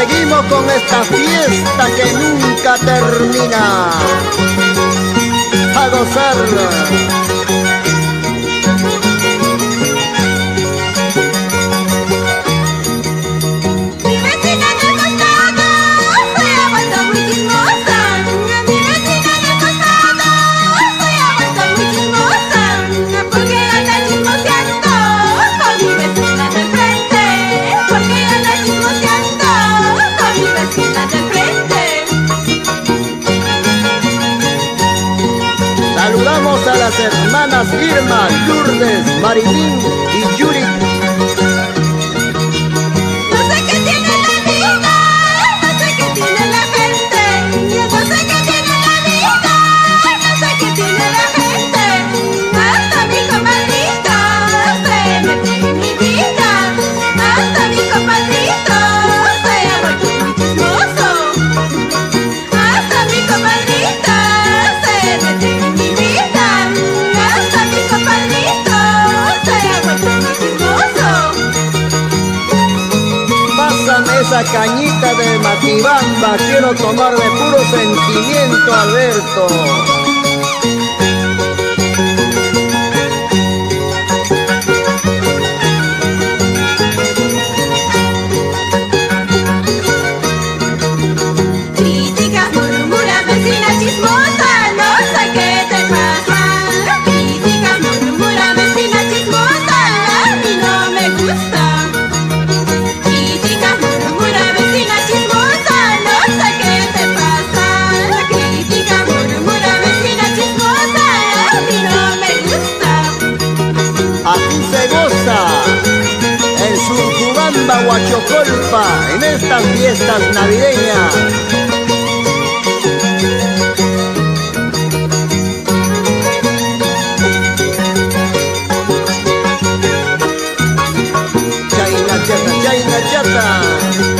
Vamos con esta fiesta que nunca termina. A gozar. a las hermanas Irma, Lourdes, Marilín esa cañita de Matibamba, quiero tomar de puro sentimiento, Alberto. la guachocolpa en estas fiestas navideñas. Chaina chata, chata.